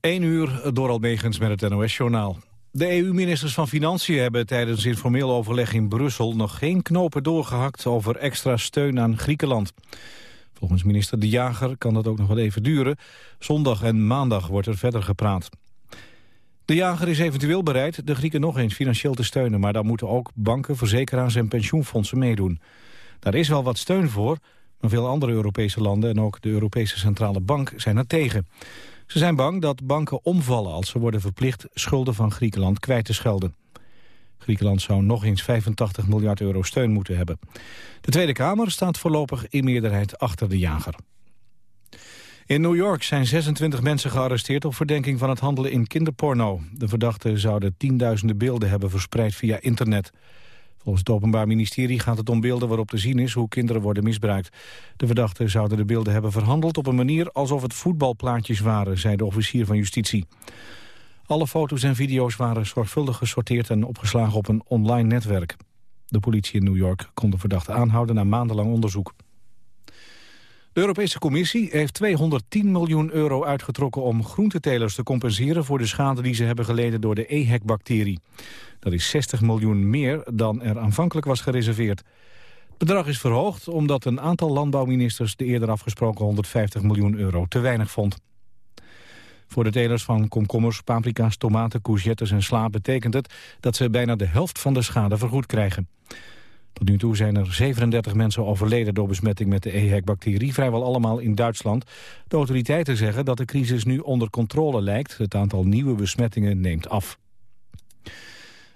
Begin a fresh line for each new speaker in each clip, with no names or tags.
1 uur door Almegens met het NOS-journaal. De EU-ministers van Financiën hebben tijdens informeel overleg in Brussel... nog geen knopen doorgehakt over extra steun aan Griekenland. Volgens minister De Jager kan dat ook nog wel even duren. Zondag en maandag wordt er verder gepraat. De jager is eventueel bereid de Grieken nog eens financieel te steunen... maar dan moeten ook banken, verzekeraars en pensioenfondsen meedoen. Daar is wel wat steun voor, maar veel andere Europese landen... en ook de Europese Centrale Bank zijn er tegen. Ze zijn bang dat banken omvallen als ze worden verplicht... schulden van Griekenland kwijt te schelden. Griekenland zou nog eens 85 miljard euro steun moeten hebben. De Tweede Kamer staat voorlopig in meerderheid achter de jager. In New York zijn 26 mensen gearresteerd op verdenking van het handelen in kinderporno. De verdachten zouden tienduizenden beelden hebben verspreid via internet. Volgens het Openbaar Ministerie gaat het om beelden waarop te zien is hoe kinderen worden misbruikt. De verdachten zouden de beelden hebben verhandeld op een manier alsof het voetbalplaatjes waren, zei de officier van justitie. Alle foto's en video's waren zorgvuldig gesorteerd en opgeslagen op een online netwerk. De politie in New York kon de verdachte aanhouden na maandenlang onderzoek. De Europese Commissie heeft 210 miljoen euro uitgetrokken om groentetelers te compenseren voor de schade die ze hebben geleden door de EHEC-bacterie. Dat is 60 miljoen meer dan er aanvankelijk was gereserveerd. Het bedrag is verhoogd omdat een aantal landbouwministers de eerder afgesproken 150 miljoen euro te weinig vond. Voor de telers van komkommers, paprika's, tomaten, courgettes en sla betekent het dat ze bijna de helft van de schade vergoed krijgen. Tot nu toe zijn er 37 mensen overleden door besmetting met de EHEC-bacterie, vrijwel allemaal in Duitsland. De autoriteiten zeggen dat de crisis nu onder controle lijkt. Het aantal nieuwe besmettingen neemt af.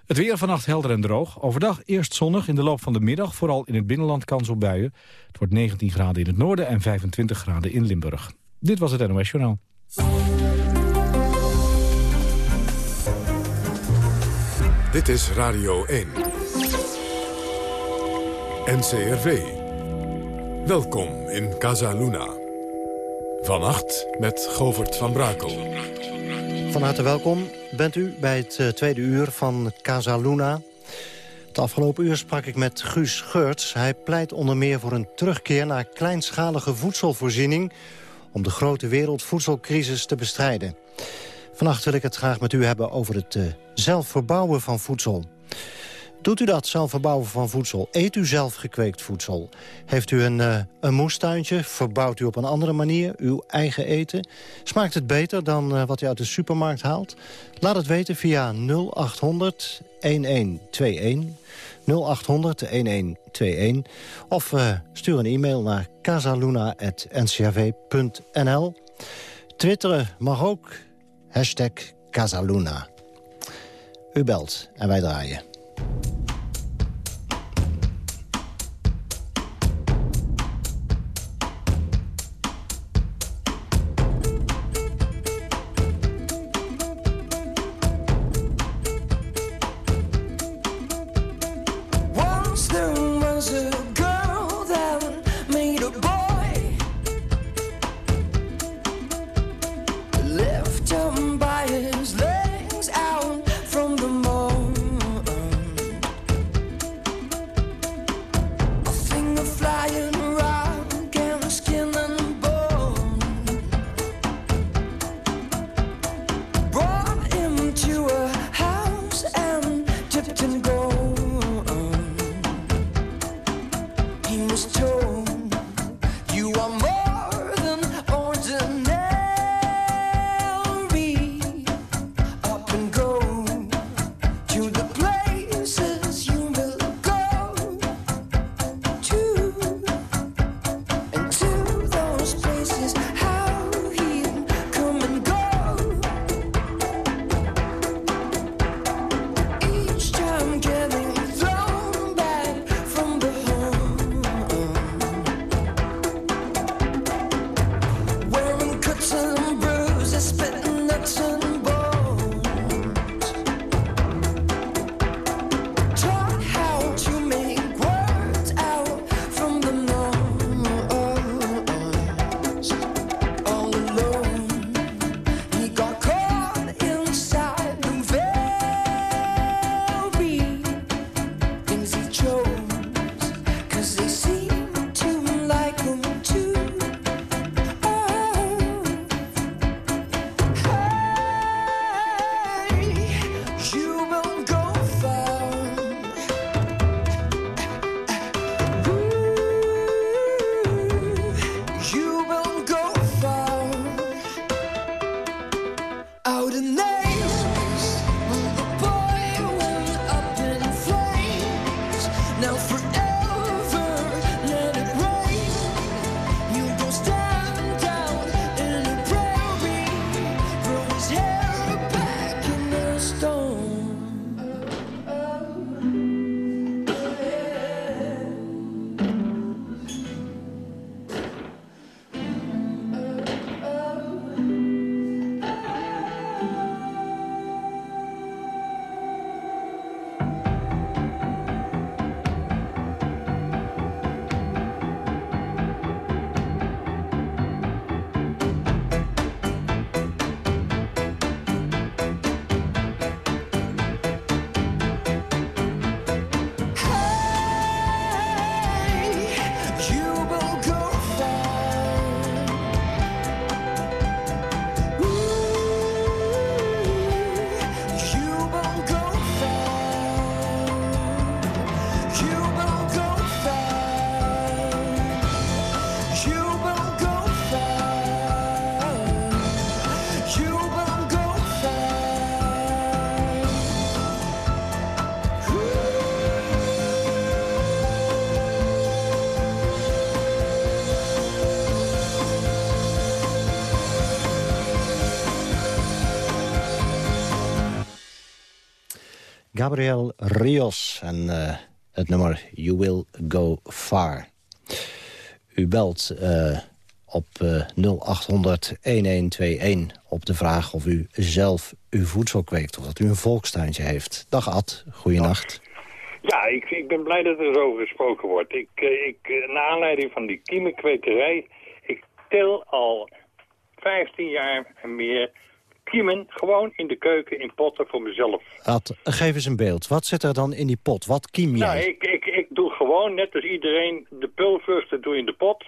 Het weer vannacht helder en droog. Overdag eerst zonnig, in de loop van de middag vooral in het binnenland kans op buien. Het wordt 19 graden in het noorden en 25 graden in Limburg. Dit was het NOS Journaal.
Dit is Radio 1. NCRV. Welkom in Casa Luna. Vannacht met Govert van Brakel.
Van harte welkom bent u bij het uh, tweede uur van Casa Luna. Het afgelopen uur sprak ik met Guus Geurts. Hij pleit onder meer voor een terugkeer naar kleinschalige voedselvoorziening... om de grote wereldvoedselcrisis te bestrijden. Vannacht wil ik het graag met u hebben over het uh, zelf verbouwen van voedsel. Doet u dat, zelf verbouwen van voedsel? Eet u zelf gekweekt voedsel? Heeft u een, uh, een moestuintje? Verbouwt u op een andere manier uw eigen eten? Smaakt het beter dan uh, wat u uit de supermarkt haalt? Laat het weten via 0800 1121. 0800 1121. Of uh, stuur een e-mail naar casaluna.ncrv.nl. Twitteren mag ook. Hashtag Casaluna. U belt en wij draaien. Captain Gray. Gabriel Rios en uh, het nummer You Will Go Far. U belt uh, op uh, 0800-1121 op de vraag of u zelf uw voedsel kweekt... of dat u een volkstuintje heeft. Dag Ad, goeienacht.
Ja, ik, ik ben blij dat er zo gesproken wordt. Ik, ik, naar aanleiding van die kiemenkwekerij... ik tel al 15 jaar en meer kiemen gewoon in de keuken in potten voor mezelf.
Ad, geef eens een beeld. Wat zit er dan in die pot? Wat kiem jij?
Nou, ik, ik, ik doe gewoon, net als iedereen, de pulvruchten doe je in de pot.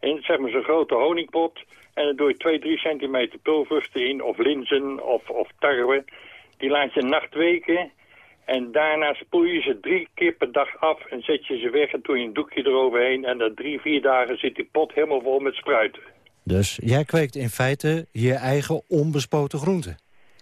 In zeg maar zo'n grote honingpot. En dan doe je 2, 3 centimeter pulvruchten in, of linzen, of, of tarwe. Die laat je nacht weken. En daarna spoel je ze drie keer per dag af en zet je ze weg en doe je een doekje eroverheen. En na drie, vier dagen zit die pot helemaal vol met spruiten.
Dus jij kweekt in feite je eigen onbespoten groenten?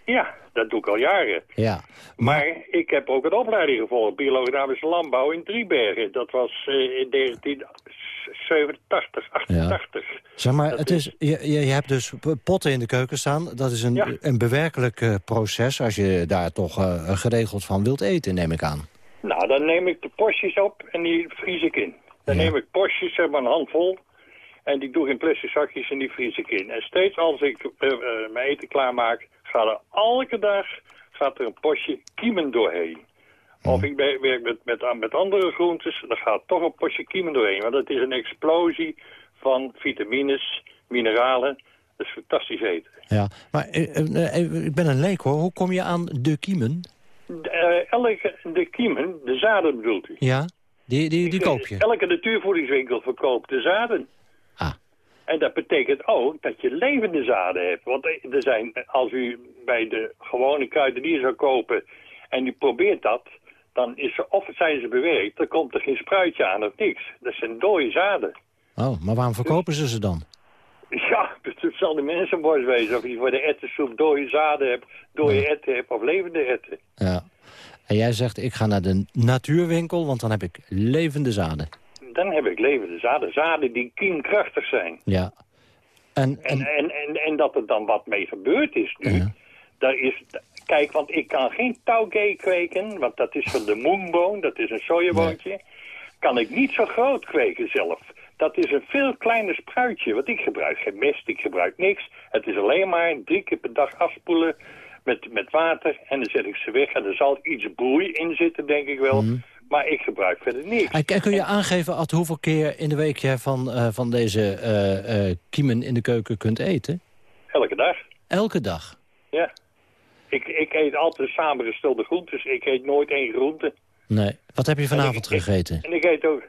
Ja, dat doe ik al jaren.
Ja.
Maar, ik heb ook een opleiding gevolgd, biologische landbouw in Driebergen. Dat was uh, in 1987, 88.
Ja. Zeg maar, het is, je, je hebt dus potten in de keuken staan. Dat is een, ja. een bewerkelijk uh, proces als je daar toch uh, geregeld van wilt eten, neem ik aan.
Nou, dan neem ik de postjes op en die vries ik in. Dan ja. neem ik postjes, zeg maar een handvol... En die doe ik in plastic zakjes en die vries ik in. En steeds als ik uh, uh, mijn eten klaarmaak, gaat er elke dag gaat er een potje kiemen doorheen. Of ik werk met, met, met andere groentes, dan gaat toch een potje kiemen doorheen. Want het is een explosie van vitamines, mineralen. Dat is fantastisch eten.
Ja, maar uh, ik ben een leek hoor. Hoe kom je aan de kiemen?
De, elke, de kiemen, de zaden bedoelt u?
Ja, die, die, die koop je?
Elke natuurvoedingswinkel verkoopt de zaden. En dat betekent ook dat je levende zaden hebt. Want er zijn, als u bij de gewone kruidenier zou kopen en u probeert dat, dan is ze, of zijn ze bewerkt, dan komt er geen spruitje aan of niks. Dat zijn dode zaden.
Oh, maar waarom verkopen ze ze dan?
Ja, het zal de mensenborst wezen. Of je voor de ettensoep dode zaden hebt, dode ja. etten hebt of levende etten.
Ja. En jij zegt, ik ga naar de natuurwinkel, want dan heb ik levende zaden
dan heb ik levende zaden. Zaden die kiemkrachtig zijn.
Ja.
En, en... En, en, en, dat er dan wat mee gebeurd is nu. Ja. Daar is, kijk, want ik kan geen taugé kweken, want dat is van de moonboon, dat is een sojaboontje. Nee. Kan ik niet zo groot kweken zelf. Dat is een veel kleiner spruitje, want ik gebruik geen mest, ik gebruik niks. Het is alleen maar drie keer per dag afspoelen met, met water en dan zet ik ze weg. En er zal iets broei in zitten, denk ik wel. Mm. Maar ik gebruik verder niks.
En kun je aangeven, Ad, hoeveel keer in de week je van, uh, van deze uh, uh, kiemen in de keuken kunt eten?
Elke dag.
Elke dag?
Ja. Ik, ik eet altijd samengestelde groentes. Ik eet nooit één groente.
Nee. Wat heb je vanavond
en
ik, gegeten?
En ik eet ook...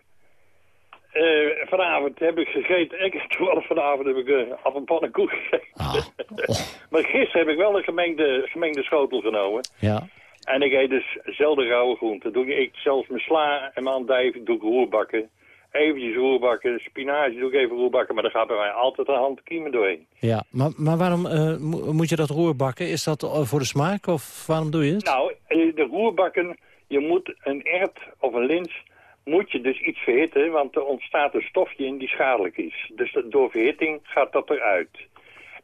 vanavond heb ik gegeten... Ik, toevallig vanavond heb ik af een pannenkoek gegeten. Ah. Oh. maar gisteren heb ik wel een gemengde, gemengde schotel genomen.
Ja.
En ik eet dus zelden rauwe groenten. Doe ik, ik zelfs mijn sla en mijn andijvie doe ik roerbakken. Eventjes roerbakken, spinazie doe ik even roerbakken. Maar daar gaat bij mij altijd een hand kiemen doorheen.
Ja, maar, maar waarom uh, moet je dat roerbakken? Is dat voor de smaak of waarom doe je het?
Nou, de roerbakken, je moet een ert of een lins moet je dus iets verhitten, want er ontstaat een stofje in die schadelijk is. Dus door verhitting gaat dat eruit.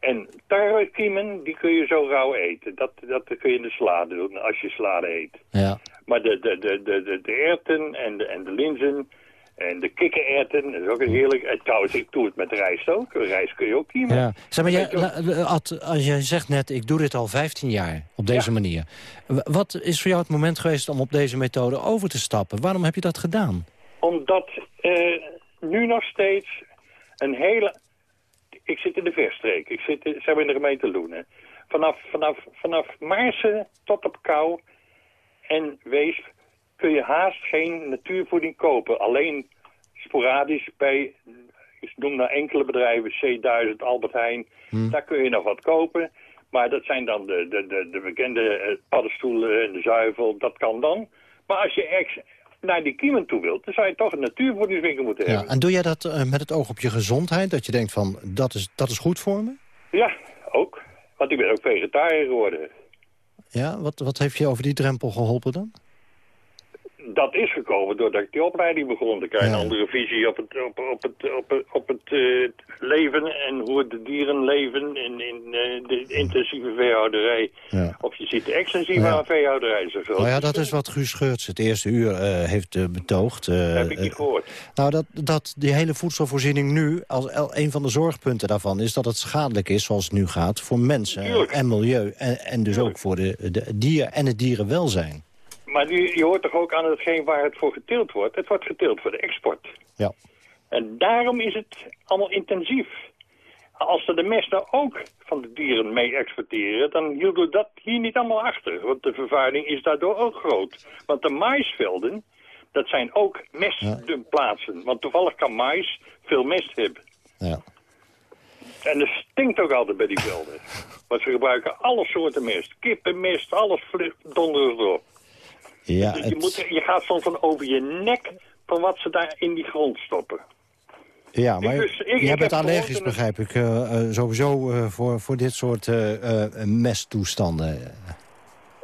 En tarwekiemen, die kun je zo rauw eten. Dat, dat kun je in de salade doen, als je salade eet.
Ja.
Maar de, de, de, de, de, de erwten en de, en de linzen en de kikkererwten, dat is ook een heerlijk... En trouwens, ik doe het met rijst ook. Rijst kun je ook kiemen.
Ja. Zeg maar, jij, Ad, als jij zegt net, ik doe dit al 15 jaar op deze ja. manier. Wat is voor jou het moment geweest om op deze methode over te stappen? Waarom heb je dat gedaan?
Omdat uh, nu nog steeds een hele ik zit in de verstreek. Ik zit in, zeg maar in de gemeente Loenen. Vanaf, vanaf, vanaf Maarsen tot op Kou en Wees kun je haast geen natuurvoeding kopen. Alleen sporadisch bij, ik noem nou enkele bedrijven, C1000, Albert Heijn. Hmm. Daar kun je nog wat kopen. Maar dat zijn dan de, de, de, de bekende paddenstoelen en de zuivel. Dat kan dan. Maar als je ex, naar die kiemen toe wilt... dan zou je toch een natuurvoedingswinkel moeten hebben.
Ja, en doe jij dat uh, met het oog op je gezondheid? Dat je denkt van, dat is, dat is goed voor me?
Ja, ook. Want ik ben ook vegetariër geworden.
Ja, wat, wat heeft je over die drempel geholpen dan?
Dat is gekomen doordat ik die opleiding begon. Dan krijg je een andere visie op het, op, op het, op het, op het uh, leven en hoe de dieren leven in, in uh, de intensieve veehouderij. Ja. Of je ziet de extensieve ja. veehouderij. Zo
nou ja, dat is wat Guus Scheurts het eerste uur uh, heeft betoogd.
heb ik niet gehoord.
nou, dat, dat die hele voedselvoorziening nu, als een van de zorgpunten daarvan is dat het schadelijk is, zoals het nu gaat, voor mensen en milieu. En, en dus ook voor de, de dier en het dierenwelzijn.
Maar je, je hoort toch ook aan hetgeen waar het voor geteeld wordt? Het wordt geteeld voor de export.
Ja.
En daarom is het allemaal intensief. Als ze de mest nou ook van de dieren mee exporteren, dan hielden we dat hier niet allemaal achter. Want de vervuiling is daardoor ook groot. Want de maisvelden, dat zijn ook mestplaatsen. Want toevallig kan mais veel mest hebben.
Ja.
En het stinkt ook altijd bij die velden. Want ze gebruiken alle soorten mest. Kippenmest, alles donderen erop.
Ja,
dus je, moet, je gaat soms van over je nek van wat ze daar in die grond stoppen.
Ja, maar dus, ik, jij bent allergisch, begrijp ik, uh, uh, sowieso uh, voor, voor dit soort mesttoestanden.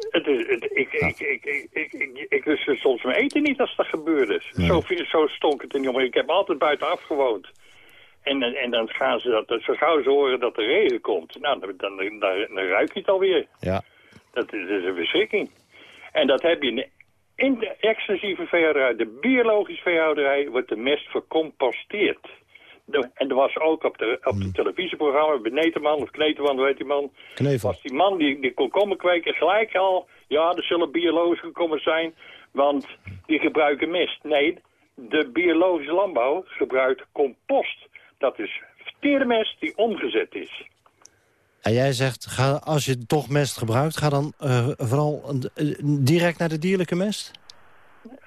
Het is, het, ik, ik, ik, ik, ik, ik, lust soms mijn eten niet als dat gebeurde. Nee. Zo, zo stonk het er niet om. Ik heb altijd buitenaf gewoond. En, en dan gaan ze dat, zo gauw ze horen dat er regen komt. Nou, dan, dan, dan, dan ruik je het alweer.
Ja.
Dat is, dat is een verschrikking. En dat heb je in de extensieve veehouderij, de biologische veehouderij, wordt de mest vercomposteerd. en er was ook op de, op de hmm. televisieprogramma, Beneteman of Kneteman, weet die man.
Knevel.
Was die man die, die komkommer kweken gelijk al, ja, er zullen biologische gekomen zijn, want die gebruiken mest. Nee, de biologische landbouw gebruikt compost. Dat is verteerde mest die omgezet is.
En jij zegt, ga, als je toch mest gebruikt, ga dan uh, vooral uh, direct naar de dierlijke mest?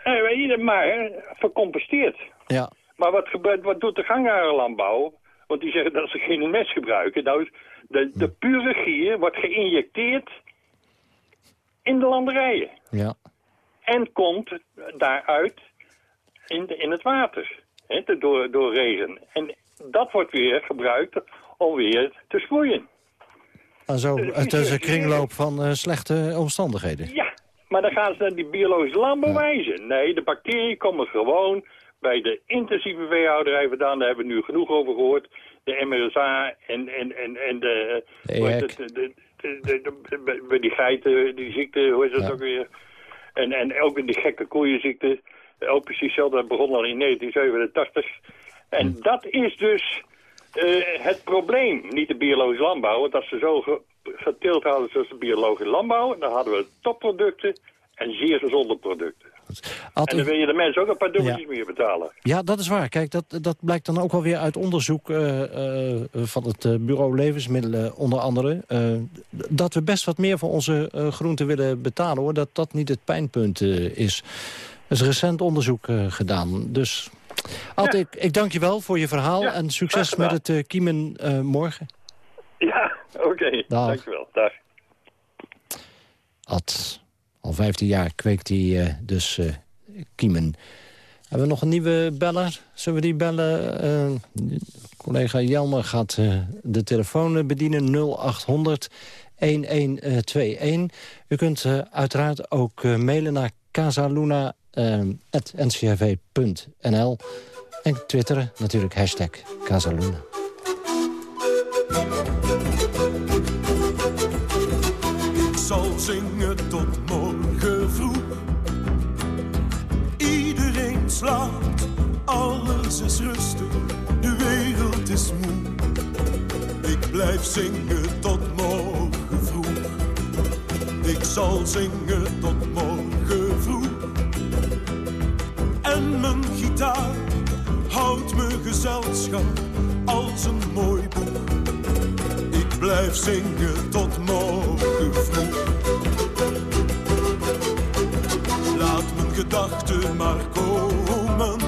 Uh, maar vercomposteerd.
Ja.
Maar wat, gebeurt, wat doet de gangarenlandbouw? Want die zeggen dat ze geen mest gebruiken. Nou, de, de hm. pure gier wordt geïnjecteerd in de landerijen.
Ja.
En komt daaruit in, de, in het water. Door, door regen. En dat wordt weer gebruikt om weer te sproeien.
Zo, het is een kringloop van uh, slechte omstandigheden.
Ja, maar dan gaan ze naar die biologische landbouw wijzen. Nee, de bacteriën komen gewoon bij de intensieve veehouderij vandaan. Daar hebben we nu genoeg over gehoord. De MRSA en, en, en, en de...
de,
de, bij die geiten, die ziekte, hoe is dat ook weer? En, en ook in die gekke koeienziekte. Ook precies hetzelfde, dat begon al in 1987. En hm. dat is dus uh, het probleem, niet de biologische landbouw. Want als ze zo ge geteeld hadden zoals de biologische landbouw... dan hadden we topproducten en zeer gezonde producten. En dan wil je de mensen ook een paar dubbeltjes meer betalen.
Ja, dat is waar. Kijk, dat, dat blijkt dan ook wel weer uit onderzoek uh, uh, van het bureau Levensmiddelen onder andere. Uh, dat we best wat meer voor onze groenten willen betalen. hoor. Dat dat niet het pijnpunt is. Er is recent onderzoek gedaan. Dus Ad, ik, ik dank je wel voor je verhaal en succes met het uh, kiemen uh, morgen.
Ja, oké. Okay. Dankjewel. Dag.
Ad, al 15 jaar kweekt hij uh, dus kiemen. Hebben we nog een nieuwe beller? Zullen we die bellen? collega Jelmer gaat de telefoon bedienen 0800 1121. U kunt uiteraard ook mailen naar Casaluna ncrv.nl. En twitteren natuurlijk hashtag Casaluna.
Ik zal zingen tot morgen vroeg. Iedereen slaapt, alles is rustig, de wereld is moe. Ik blijf zingen tot morgen vroeg. Ik zal zingen gitaar houdt me gezelschap als een mooi boek. Ik blijf zingen tot morgen vroeg. Laat mijn gedachten maar komen,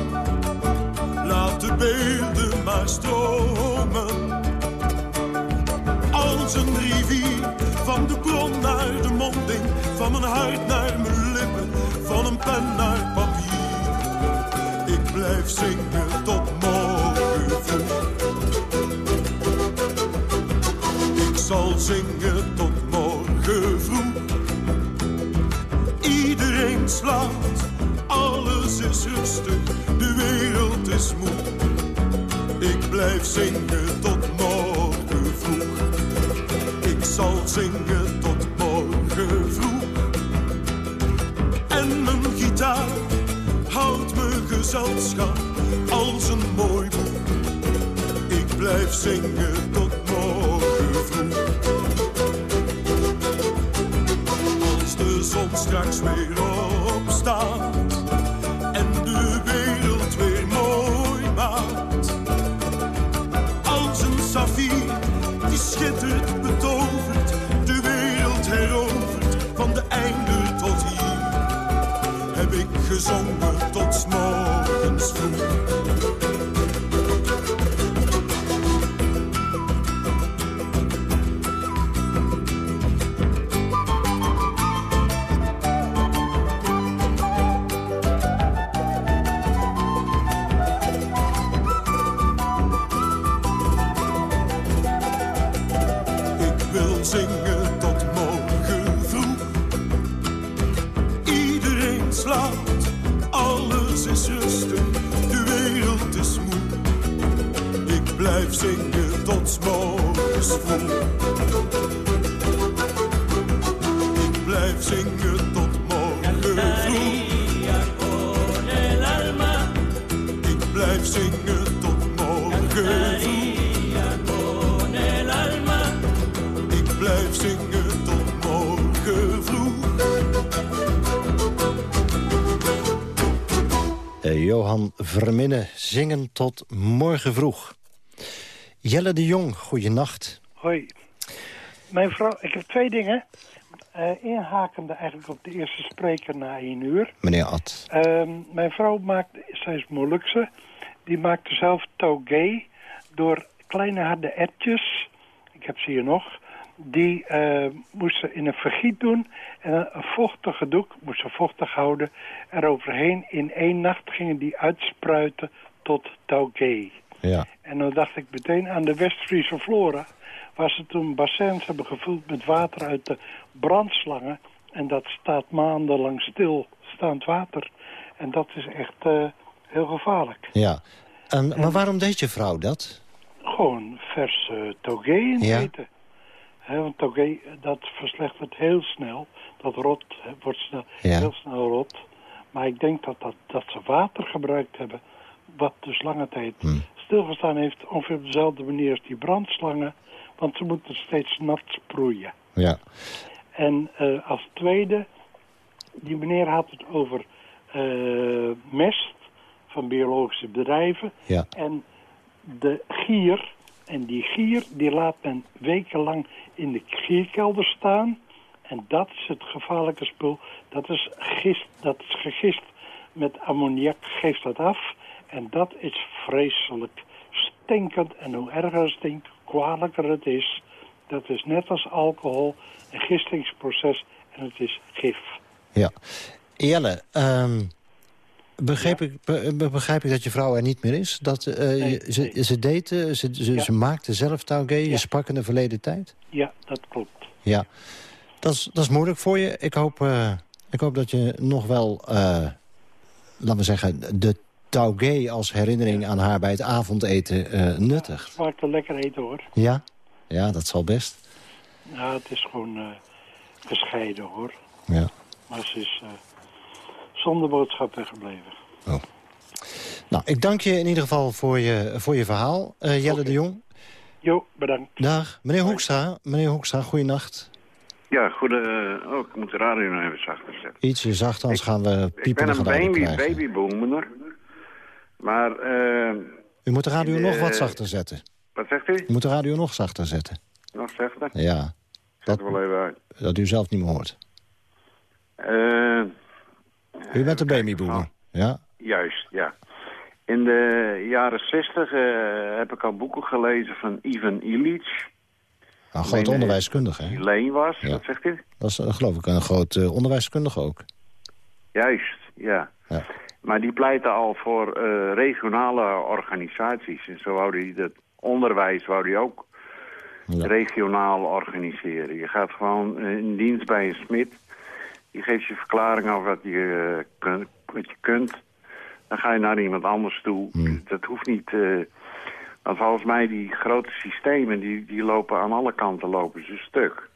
laat de beelden maar stromen. Als een rivier, van de bron naar de monding, van mijn hart naar mijn lippen, van een pen naar blijf zingen tot morgen vroeg. Ik zal zingen tot morgen vroeg. Iedereen slaapt alles is rustig, de wereld is moe. Ik blijf zingen tot morgen vroeg. Ik zal zingen als een mooi boek. Ik blijf zingen tot morgen vroeg. Als de zon straks weer opstaat en de wereld weer mooi maakt. Als een saffier die schittert, betovert, de wereld herovert, van de einde tot hier. Heb ik gezongen Ik blijf zingen tot morgen vroeg. Ik blijf zingen tot morgen vroeg. Ik blijf zingen tot morgen vroeg.
Eh, Johan Verminne, zingen tot morgen vroeg. Jelle de Jong, goeienacht.
Hoi. Mijn vrouw, ik heb twee dingen. Eh, inhakende eigenlijk op de eerste spreker na één uur.
Meneer Ad.
Ehm, mijn vrouw maakt, zij is Molukse, die maakte zelf togé door kleine harde etjes. Ik heb ze hier nog. Die eh, moest ze in een vergiet doen en een, vochtige doek, moest ze vochtig houden. Eroverheen in één nacht gingen die uitspruiten tot togé.
Ja.
En dan dacht ik meteen aan de West-Friese flora... waar ze toen bassins hebben gevuld met water uit de brandslangen. En dat staat maandenlang stil, staand water. En dat is echt eh, heel gevaarlijk.
ja. En, maar waarom deed je vrouw dat?
Gewoon verse togé in
Ja.
eten. Want togé, dat verslechtert heel snel. Dat rot wordt snel,
Ja.
heel snel rot. Maar ik denk dat, dat, dat ze water gebruikt hebben... wat dus lange tijd
Hmm.
Stilgestaan heeft... ongeveer op dezelfde manier als die brandslangen. Want ze moeten steeds nat sproeien.
Ja.
En eh, als tweede, die meneer had het over eh, mest van biologische bedrijven.
Ja.
En de gier, en die gier die laat men wekenlang in de gierkelder staan. En dat is het gevaarlijke spul. Dat is, gist, dat is gegist met ammoniak, geeft dat af. En dat is vreselijk stinkend. En hoe erger het stinkt, hoe kwalijker het is. Dat is net als alcohol, een gistingsproces en het is gif.
Ja. Jelle, ehm, begreep, ik, be- be- begrijp ik dat je vrouw er niet meer is? Dat, eh,
Nee,
je- ze,
nee.
ze eh, ze, ze,
Ja.
ze maakte zelf taugé, je sprak in de verleden tijd?
Ja, dat klopt.
Ja. Dat is, dat is moeilijk voor je. Ik hoop, eh, ik hoop dat je nog wel, eh, laten we zeggen... de taugé als herinnering aan haar bij het avondeten eh, nuttigt.
Smaakt wel lekker eten hoor.
Ja? Ja, dat zal best.
Ja, het is gewoon eh, gescheiden hoor.
Ja.
Maar ze is eh, zonder boodschap weggebleven.
Nou, ik dank je in ieder geval voor je, voor je verhaal, eh, Jelle de Jong.
Jo, bedankt.
Dag. Meneer Hoekstra, meneer Hoekstra, goeienacht.
Ja, goede... Oh, ik moet de radio nog even zachter zetten.
Ietsje zachter, anders gaan we
Ik ben een baby,
krijgen.
Maar, eh,
U moet de radio nog
de-
wat zachter zetten.
wat zegt u?
U moet de radio nog zachter zetten.
Nog zachter?
Ja,
er wel even uit.
dat u zelf niet meer hoort.
Eh,
U bent een babyboomer. Ja?
juist, ja. In de jaren zestig eh, heb ik al boeken gelezen van Ivan Illich.
Een groot
Nee,
onderwijskundige, hè?
Leen was,
Ja.
wat zegt u?
Dat is eh, geloof ik een groot eh, onderwijskundige ook.
Juist, ja.
Ja.
Maar die pleiten al voor eh, regionale organisaties. En zo wou hij dat onderwijs wou die ook
Ja.
regionaal organiseren. Je gaat gewoon in dienst bij een smid. Die geeft je verklaring over wat je eh, kun- wat je kunt. Dan ga je naar iemand anders toe.
Hmm.
Dat hoeft niet... eh want volgens mij die grote systemen, die, die lopen aan alle kanten lopen ze stuk.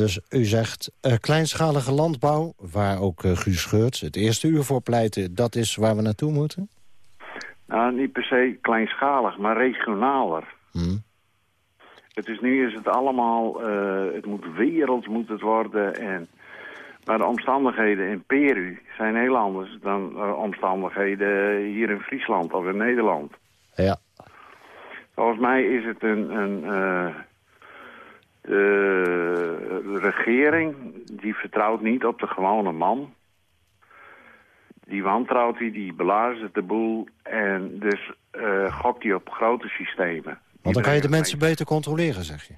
Dus u zegt eh, kleinschalige landbouw, waar ook eh, Guus Geurts het eerste uur voor pleitte... dat is waar we naartoe moeten?
Nou, niet per se kleinschalig, maar regionaler.
Hmm.
Het is nu is het allemaal, eh, het moet werelds moet het worden. En, maar de omstandigheden in Peru zijn heel anders dan de omstandigheden hier in Friesland of in Nederland.
Ja,
Volgens mij is het een, een de regering die vertrouwt niet op de gewone man. Die wantrouwt hij, die belazert de boel en dus eh, gokt hij op grote systemen.
want dan kan je de mensen beter controleren, zeg je.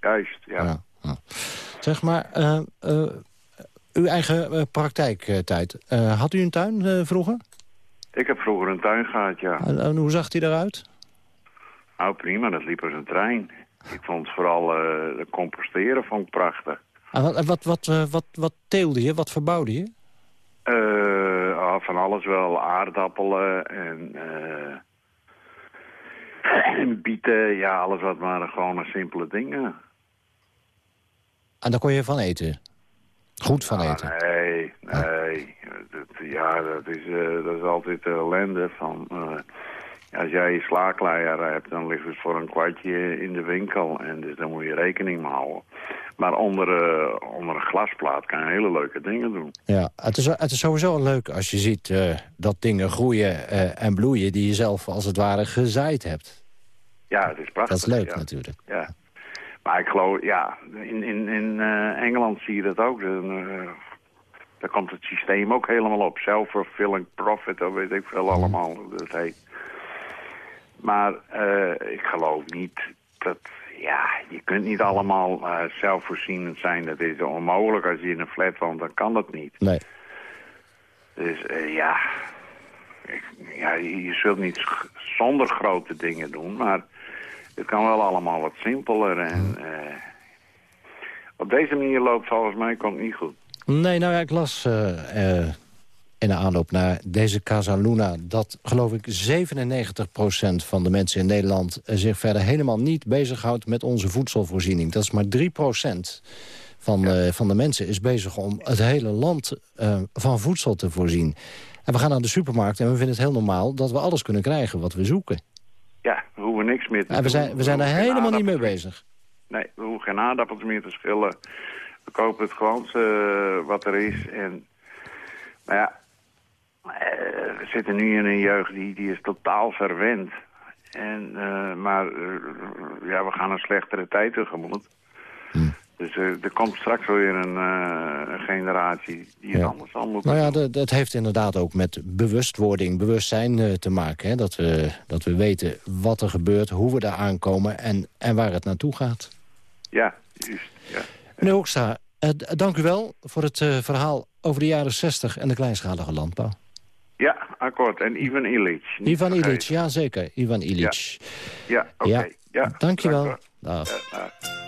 Juist, ja.
Ja, ja. Zeg maar, eh, eh, uw eigen praktijktijd. Had u een tuin vroeger?
Ik heb vroeger een tuin gehad, ja.
En, en hoe zag die eruit?
Nou prima, dat liep als een trein. Ik vond vooral eh het composteren vond ik prachtig.
En wat, en wat, wat, eh, wat, wat teelde je? Wat verbouwde je?
Eh, ah, van alles wel, aardappelen en, eh, en bieten. Ja, alles wat maar gewoon simpele dingen.
En daar kon je van eten? Goed van
Ah,
eten?
nee, nee. Dat, ja, dat is, eh, dat is altijd de ellende van... als jij je slaakleier hebt, dan ligt het voor een kwartje in de winkel. En dus daar moet je rekening mee houden. Maar onder, eh, onder een glasplaat kan je hele leuke dingen doen.
Ja, het is, het is sowieso leuk als je ziet eh, dat dingen groeien eh, en bloeien... die je zelf als het ware gezaaid hebt.
Ja, het is prachtig.
Dat is leuk
ja.
natuurlijk.
Ja. Maar ik geloof, ja, in, in, in Engeland zie je dat ook. Dan, daar komt het systeem ook helemaal op. Self-fulfilling profit, dat weet ik veel allemaal hoe dat heet. Maar eh, ik geloof niet dat, ja, je kunt niet allemaal eh, zelfvoorzienend zijn. Dat is onmogelijk. Als je in een flat woont, dan kan dat niet.
Nee.
Dus eh, ja, ik, ja, je zult niet zonder grote dingen doen, maar het kan wel allemaal wat simpeler. En eh, op deze manier loopt volgens mij komt niet goed.
Nee, nou ja, ik las in de aanloop naar deze Casa Luna... dat, geloof ik, 97% van de mensen in Nederland... eh, zich verder helemaal niet bezighoudt met onze voedselvoorziening. Dat is maar 3% van, eh, van de mensen is bezig om het hele land eh, van voedsel te voorzien. En we gaan naar de supermarkt en we vinden het heel normaal... dat we alles kunnen krijgen wat we zoeken.
Ja, we hoeven niks meer te
En we zijn, we zijn er helemaal niet mee bezig.
Nee, we hoeven geen aardappels meer te schillen. We kopen het gewoon wat er is. En, maar ja, we zitten nu in een jeugd die, die is totaal verwend. En, eh, maar eh, ja, we gaan een slechtere tijd tegemoet. Dus eh, er komt straks weer een, eh, een generatie die het
Ja.
anders zal moeten
Nou ja, dat, heeft inderdaad ook met bewustwording, bewustzijn eh, te maken. Hè? Dat, we, dat we weten wat er gebeurt, hoe we daar aankomen en, en waar het naartoe gaat.
Ja, juist. Ja.
Meneer Hoekstra, eh, dank u wel voor het eh, verhaal over de jaren 60 en de kleinschalige landbouw.
Ja, akkoord. En Ivan Illich.
Ivan. Illich, ja zeker. Ivan Illich.
Ja, oké.
Ja,
Ja,
dankjewel.
Ja, dag.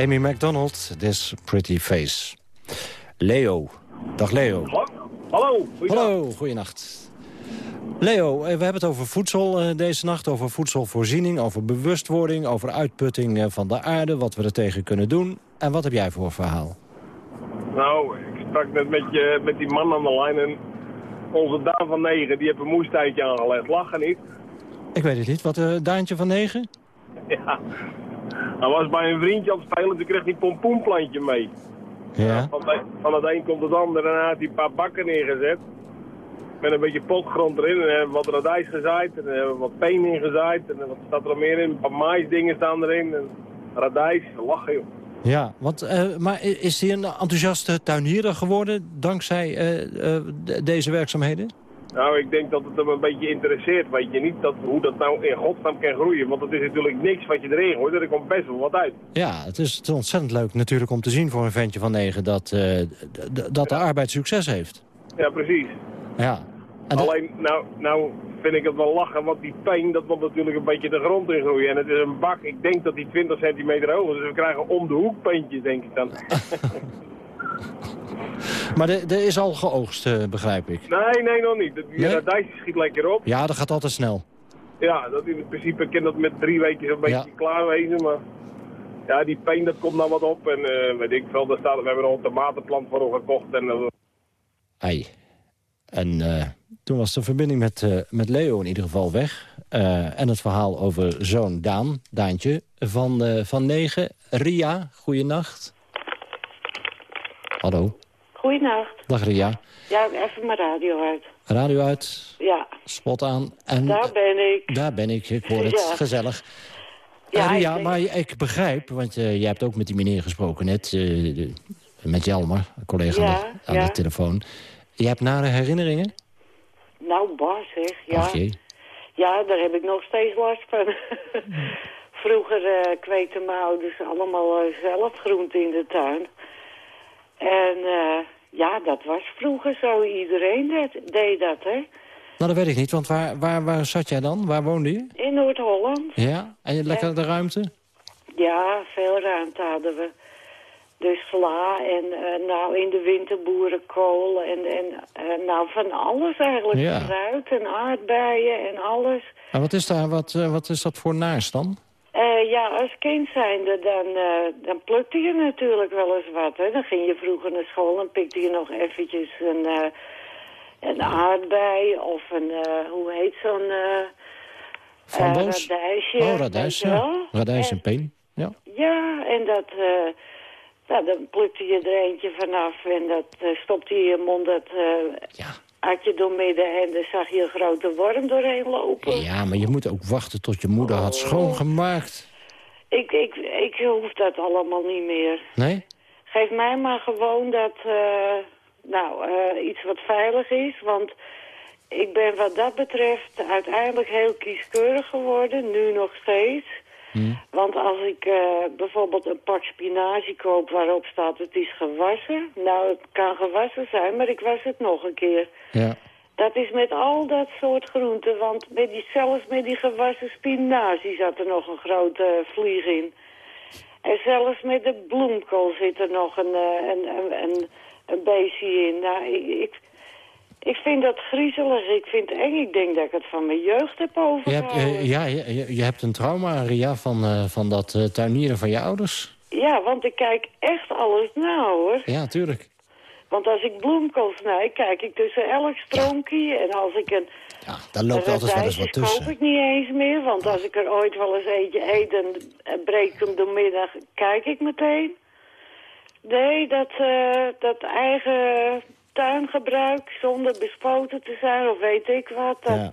Amy MacDonald, This Pretty Face. Leo. Dag Leo.
Hallo.
Hallo, goeienacht. Leo, eh, we hebben het over voedsel eh, deze nacht, over voedselvoorziening, over bewustwording, over uitputting eh, van de aarde, wat we er tegen kunnen doen. En wat heb jij voor verhaal?
Nou, ik sprak net met, je, met die man aan de lijn en onze Daan van 9, die heeft een moestuintje aangelegd. Lachen niet?
Ik weet het niet. Wat, uh, Daantje van 9?
Ja. Hij was bij een vriendje aan het spelen, toen kreeg hij een pompoenplantje mee.
Ja.
Van, de, van het een komt het ander en dan had hij een paar bakken neergezet. Met een beetje potgrond erin en hebben wat radijs gezaaid en hebben wat peen ingezaaid. En wat staat er meer in? Een paar maïsdingen staan erin. En radijs, lachen joh.
Ja, want, uh, maar is hij een enthousiaste tuinier geworden dankzij uh, uh, deze werkzaamheden?
Nou, ik denk dat het hem een beetje interesseert. Weet je niet dat, hoe dat nou in godsnaam kan groeien. Want het is natuurlijk niks wat je erin gooit. Er komt best wel wat uit.
Ja, het is, het is ontzettend leuk natuurlijk om te zien voor een ventje van negen... dat, dat de arbeid succes heeft.
Ja, precies.
Ja.
En Alleen, nou, nou vind ik het wel lachen, want die pijn, dat moet natuurlijk een beetje de grond in groeien. En het is een bak, ik denk dat die 20 centimeter hoog is, dus we krijgen om de hoek peentjes, denk ik dan.
maar er is al geoogst, uh, begrijp ik?
Nee, nee, nog niet. Die nee? schiet lekker op.
Ja, dat gaat altijd snel.
Ja, dat in principe kan dat met drie weken een beetje ja. klaar wezen, maar... Ja, die pijn, dat komt nou wat op en uh, weet ik veel, daar staat, we hebben nog een tomatenplant voor hem gekocht en... Uh...
Ei. En uh, toen was de verbinding met, uh, met Leo in ieder geval weg. En het verhaal over zoon Daan, Daantje, van, van 9. Ria, goeienacht. Hallo.
Goeienacht.
Dag Ria.
Ja, even mijn radio uit.
Radio uit.
Ja.
Spot aan. En
daar ben ik.
Daar ben ik, ik hoor het.
Ja.
Gezellig.
Ja,
Ria,
ik denk...
maar ik begrijp, want jij hebt ook met die meneer gesproken net... met Jelmer, collega
ja,
aan, de, aan
ja.
de telefoon. Je hebt nare herinneringen?
Nou, Bas, zeg. Ja. Ja, daar heb ik nog steeds last van. Vroeger uh, kweekten mijn ouders allemaal uh, zelf groenten in de tuin. En uh, ja, dat was vroeger zo. Iedereen deed, deed dat, hè.
Nou, dat weet ik niet, want waar, waar, waar zat jij dan? Waar woonde je?
In Noord-Holland.
Ja? En je lekker de ruimte?
Ja, veel ruimte hadden we. Dus vla en uh, nou in de winter boerenkool en, en uh, nou van alles eigenlijk.
Ja.
Fruit en aardbeien en alles.
En wat is, daar, wat, uh, wat is dat voor naast dan?
Ja, als kind zijnde dan, dan plukte je natuurlijk wel eens wat. Hè. Dan ging je vroeger naar school en pikte je nog eventjes een, een aardbei of een, hoe heet zo'n...
Framboos?
radijsje.
Oh, radijs, ja. Radijs en, en peen, ja.
Ja, en dat... Nou, dan plukte je er eentje vanaf en dat uh, stopte je in je mond. Dat uh,
ja.
Had je door midden en zag je een grote worm doorheen lopen.
Ja, maar je moet ook wachten tot je moeder
oh.
had schoongemaakt.
Ik, ik, ik hoef dat allemaal niet meer.
Nee?
Geef mij maar gewoon dat, uh, nou, iets wat veilig is. Want ik ben wat dat betreft uiteindelijk heel kieskeurig geworden, nu nog steeds.
Hmm.
Want als ik uh, bijvoorbeeld een pak spinazie koop waarop staat het is gewassen. Nou, het kan gewassen zijn, maar ik was het nog een keer.
Ja.
Dat is met al dat soort groenten, want met die, zelfs met die gewassen spinazie zat er nog een grote vlieg in. En zelfs met de bloemkool zit er nog een, een, een, een, een beestje in. Nou, ik, ik, vind dat griezelig. Ik vind het eng. Ik denk dat ik het van mijn jeugd heb
Je
overgehouden.
hebt, uh, ja, je, je, hebt een trauma, Ria, van, uh, van dat uh, tuinieren van je ouders.
Ja, want ik kijk echt alles na, hoor.
Ja, tuurlijk.
Want als ik bloemkool snij, kijk ik tussen elk stroompje. Ja. En als ik een...
Ja, daar loopt altijd wel eens wat tussen.
koop ik niet eens meer. Want als ik er ooit wel eens eentje eet en breek ik hem door middag, kijk ik meteen. Nee, dat, dat eigen tuingebruik zonder bespoten te zijn of weet ik wat. Dat,
ja.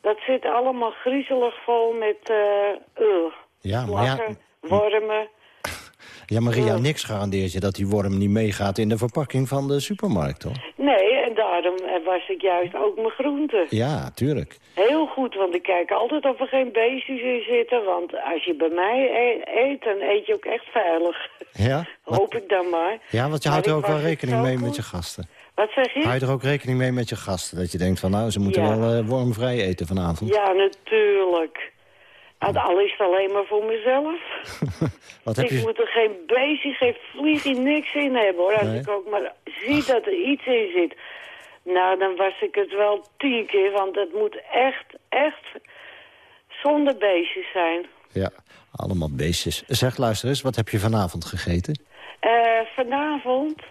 dat zit allemaal griezelig vol met uh, uh,
ja, maar ja,
wormen.
Ja, Maria, niks garandeert je dat die worm niet meegaat in de verpakking van de supermarkt, toch?
Nee, en daarom was ik juist ook mijn groenten.
Ja, tuurlijk.
Heel goed, want ik kijk altijd of er geen beestjes in zitten. Want als je bij mij eet, dan eet je ook echt veilig.
Ja?
Hoop ik dan maar.
Ja, want je houdt er ook wel rekening mee met je gasten.
Wat zeg je?
Hou je er ook rekening mee met je gasten? Dat je denkt van nou, ze moeten
ja.
wel uh, wormvrij eten vanavond.
Ja, natuurlijk. Het al is het alleen maar voor mezelf.
Wat heb
ik
je...
moet er geen beestje, geen vliegje, niks in hebben hoor. Als
Nee.
ik ook maar zie dat er iets in zit. Nou, dan was ik het wel tien keer, want het moet echt, echt zonder beestjes zijn.
Ja, allemaal beestjes. Zeg, luister eens, wat heb je vanavond gegeten?
Eh, vanavond eh,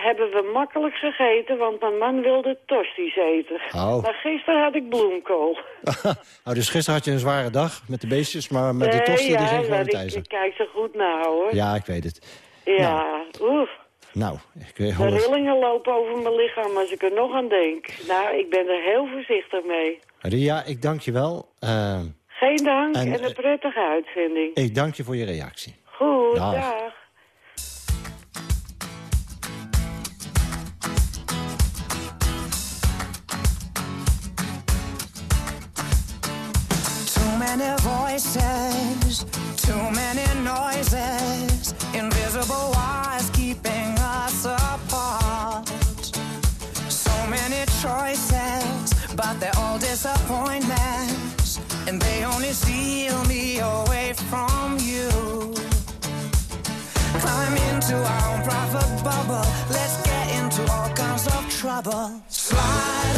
hebben we makkelijk gegeten, want mijn man wilde tosties eten.
Oh.
Maar gisteren had ik bloemkool.
oh, dus gisteren had je een zware dag met de beestjes, maar met die
Nee,
tosti
ja,
die ging gewoon
maar ik,
thuis.
ik kijk er goed naar hoor.
Ja, ik weet het.
Ja, oef.
Nou, ik eh,
De
hoor
rillingen lopen over mijn lichaam als ik er nog aan denk. Nou, ik ben er heel voorzichtig mee.
Ria, ik dank je wel. Eh,
Geen dank
En,
en,
eh,
een prettige uitzending.
ik dank je voor je reactie.
Goed,
dag.
dag.
Voices, too many noises, invisible wires keeping us apart. So many choices, but they're all disappointments, and they only steal me away from you. Climb into our own private bubble, let's get into all kinds of trouble. Slide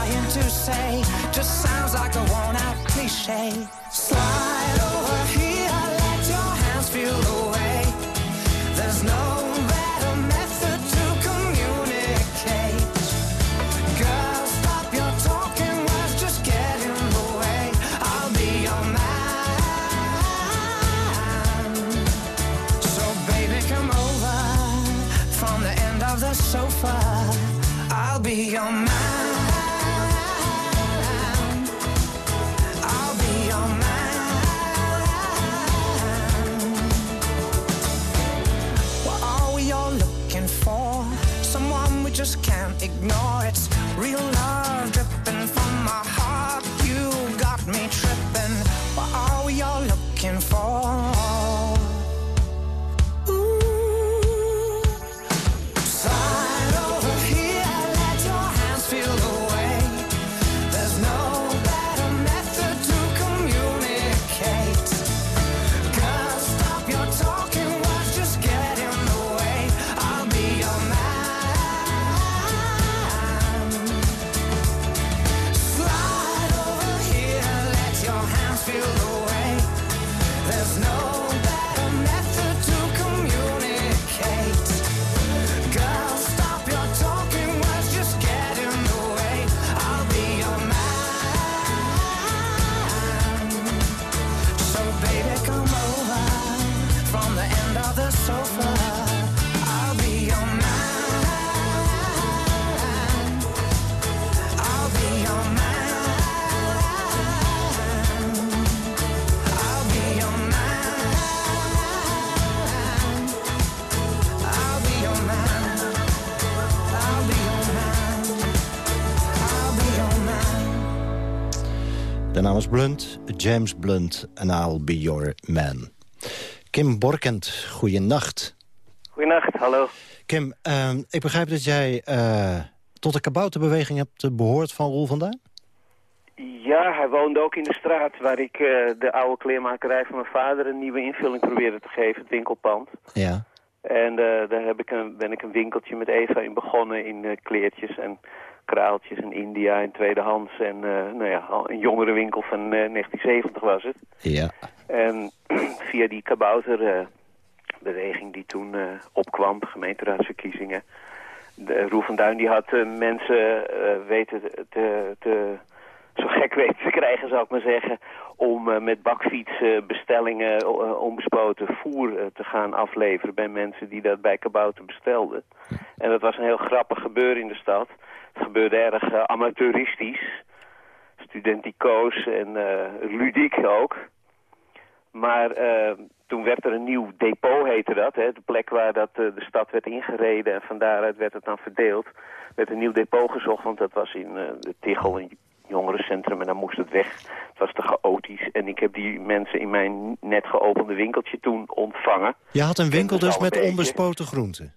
Trying to say just sounds like a worn out cliche. No, it's Real
life. Blunt, James Blunt en I'll be your man. Kim Borkent, goeienacht.
Goedenacht, hallo.
Kim, eh, ik begrijp dat jij eh, tot de kabouterbeweging hebt eh, behoord van Roel van Duin?
Ja, hij woonde ook in de straat waar ik eh, de oude kleermakerij van mijn vader een nieuwe invulling probeerde te geven, het winkelpand.
Ja.
En daar heb ik een, ben ik een winkeltje met Eva in begonnen in kleertjes en kraaltjes en India en tweedehands. En eh, nou ja, een jongere winkel van eh, 1970 was het.
Ja.
En via die kabouter eh, beweging die toen eh, opkwam, gemeenteraadsverkiezingen. De, Roel van Duin die had eh, mensen eh, weten te, te, zo gek weten te krijgen, zou ik maar zeggen, om eh, met bakfietsen bestellingen eh, onbespoten voer eh, te gaan afleveren bij mensen die dat bij Kabouter bestelden. En dat was een heel grappig gebeuren in de stad. Het gebeurde erg eh, amateuristisch, studenticoos en eh, ludiek ook. Maar eh, toen werd er een nieuw depot, heette dat. Hè, de plek waar dat, de stad werd ingereden en van daaruit werd het dan verdeeld. werd een nieuw depot gezocht, want dat was in eh, de Tichel, een jongerencentrum. En dan moest het weg. Het was te chaotisch. En ik heb die mensen in mijn net geopende winkeltje toen ontvangen.
Je had een winkel dus met onbespoten groenten.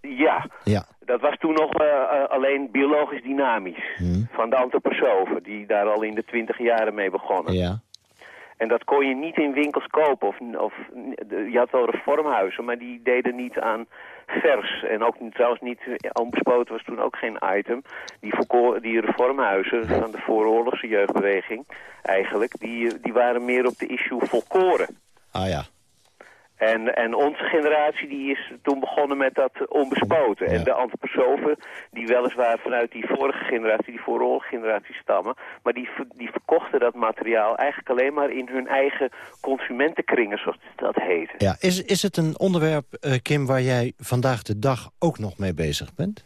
Ja,
Ja.
dat was toen nog eh, eh, alleen biologisch dynamisch.
Hmm.
Van de antroposofen, die daar al in de twintig jaren mee begonnen.
Ja.
En dat kon je niet in winkels kopen. Of, of, je had wel reformhuizen, maar die deden niet aan vers. En ook trouwens niet, eh, onbespoten was toen ook geen item. Die, die reformhuizen van de vooroorlogse jeugdbeweging eigenlijk, die, die waren meer op de issue volkoren.
Ah ja.
En, en onze generatie die is toen begonnen met dat onbespoten. En de antroposofen, die weliswaar vanuit die vorige generatie, die vooroorloggeneratie stammen... maar die, die verkochten dat materiaal eigenlijk alleen maar in hun eigen consumentenkringen, zoals dat heette.
ja. Is, is het een onderwerp, eh, Kim, waar jij vandaag de dag ook nog mee bezig bent?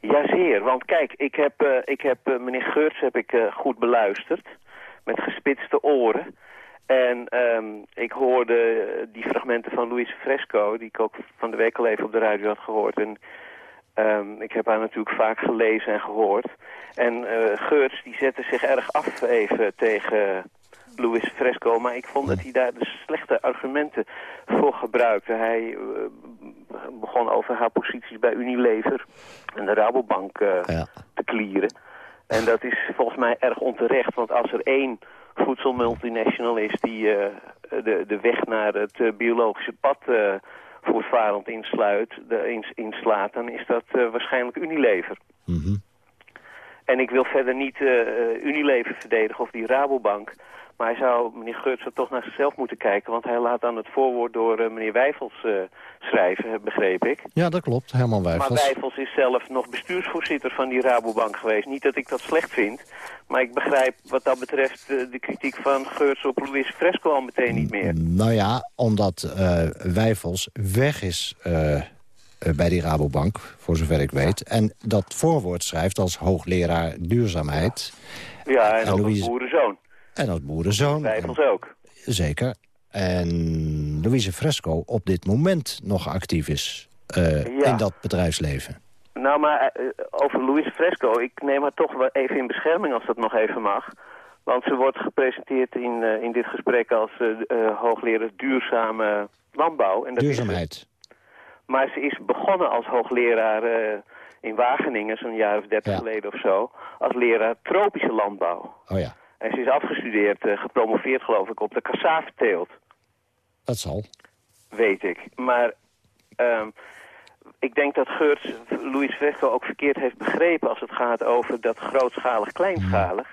Jazeer, want kijk, ik heb, eh, ik heb eh, meneer Geurts heb ik, goed beluisterd. Met gespitste oren. En ehm, ik hoorde eh, die fragmenten van Louise Fresco... die ik ook van de week al even op de radio had gehoord. En ehm, ik heb haar natuurlijk vaak gelezen en gehoord. En eh Geurts die zette zich erg af even tegen Louis Fresco. Maar ik vond dat hij daar de slechte argumenten voor gebruikte. Hij eh, begon over haar posities bij Unilever en de Rabobank te klieren. En dat is volgens mij erg onterecht. Want als er één voedselmultinational is die eh, de, de weg naar het eh, biologische pad eh, voortvarend insluit, de, ins, inslaat, dan is dat waarschijnlijk Unilever. En ik wil verder niet Unilever verdedigen of die Rabobank. Maar hij zou, meneer Geurts, zou toch naar zichzelf moeten kijken. Want hij laat dan het voorwoord door eh, meneer Wijfels eh, schrijven, begreep ik.
Ja, dat klopt. Herman
Maar
Wijfels.
Wijfels is zelf nog bestuursvoorzitter van die Rabobank geweest. Niet dat ik dat slecht vind. Maar ik begrijp wat dat betreft eh, de kritiek van Geurts op Louis Fresco al meteen niet meer.
Nou ja, omdat Wijfels weg is bij die Rabobank, voor zover ik weet. En dat voorwoord schrijft als hoogleraar duurzaamheid.
Ja, en,
En
ook
Louise-
een boerenzoon.
En als boerenzoon.
Wijfels ook.
Zeker. En Louise Fresco op dit moment nog actief is eh,
Ja.
in dat bedrijfsleven.
Nou, maar eh, over Louise Fresco, ik neem haar toch wel even in bescherming als dat nog even mag. Want ze wordt gepresenteerd in, eh, in dit gesprek als hoogleraar duurzame landbouw. En dat is.
Duurzaamheid.
Maar ze is begonnen als hoogleraar in Wageningen, zo'n jaar of dertig geleden of zo, als leraar tropische landbouw.
Oh ja,
En ze is afgestudeerd, eh, gepromoveerd geloof ik, op de cassaveteelt,
dat zal.
weet ik. Maar ehm, ik denk dat Geurts Louis Fresco ook verkeerd heeft begrepen als het gaat over dat grootschalig, kleinschalig.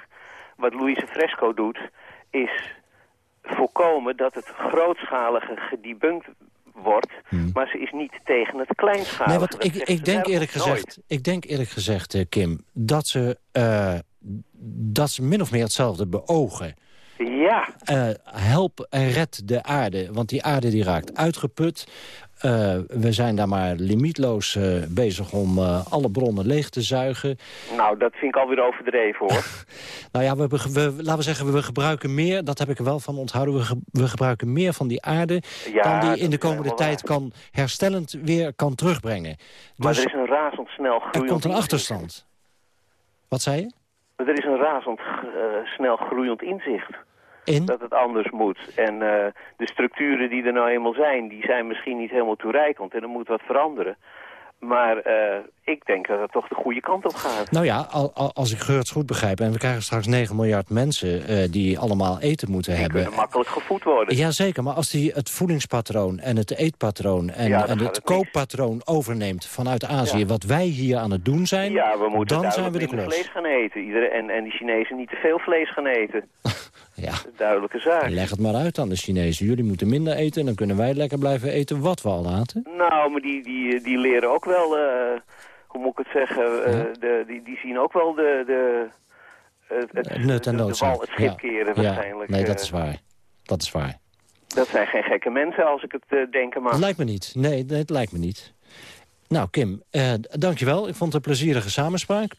Wat Louise Fresco doet, is voorkomen dat het grootschalige gedebunked wordt, maar ze is niet tegen het kleinschalige.
Nee,
Dat
ik, ik denk eerlijk
nooit.
gezegd, ik denk eerlijk gezegd eh, Kim, dat ze, eh, dat ze min of meer hetzelfde beogen.
Ja,
Eh, help en red de aarde, want die aarde die raakt uitgeput. Eh, we zijn daar maar limietloos eh, bezig om alle bronnen leeg te zuigen.
nou dat vind ik alweer overdreven hoor.
Nou ja, we, we, laten we zeggen, we gebruiken meer, dat heb ik er wel van onthouden... we, ge- we gebruiken meer van die aarde
Ja,
dan die in de komende tijd kan herstellend weer kan terugbrengen.
Maar
Dus
er is een razendsnel
er
groeiend
komt een achterstand. Wat zei je?
Er is een razend eh, snel groeiend inzicht.
In?
Dat het anders moet. En eh, de structuren die er nou eenmaal zijn, die zijn misschien niet helemaal toereikend. En er moet wat veranderen. Maar eh,
ik denk dat het toch de goede kant op gaat.
Nou ja, al, al- als ik Geurts goed begrijp... en we krijgen straks 9 miljard mensen eh, die allemaal eten moeten
Die
hebben...
kunnen makkelijk gevoed worden.
Jazeker, maar als hij het voedingspatroon en het eetpatroon... en,
Ja,
en het kooppatroon overneemt vanuit Azië...
Ja.
wat wij hier aan het doen zijn,
Ja, we moeten
dan zijn we de klos.
vlees gaan eten. Iedereen, en, en die Chinezen niet te veel vlees gaan eten.
Ja.
Duidelijke zaak.
Leg het maar uit aan de Chinezen. Jullie moeten minder eten en dan kunnen wij lekker blijven eten wat we al aten.
Nou, maar die, die, die leren ook wel, eh, hoe moet ik het zeggen, eh, de, die, die zien ook wel de, de, het, het,
nut en
de- de
noodzaak.
het schip
Ja.
keren
Ja.
waarschijnlijk.
Nee, dat
eh.
is waar. Dat is waar.
Dat zijn geen gekke mensen als ik het eh, denken mag.
Het lijkt me niet. Nee, het lijkt me niet. Nou, Kim, eh, dankjewel. Ik vond het een plezierige samenspraak.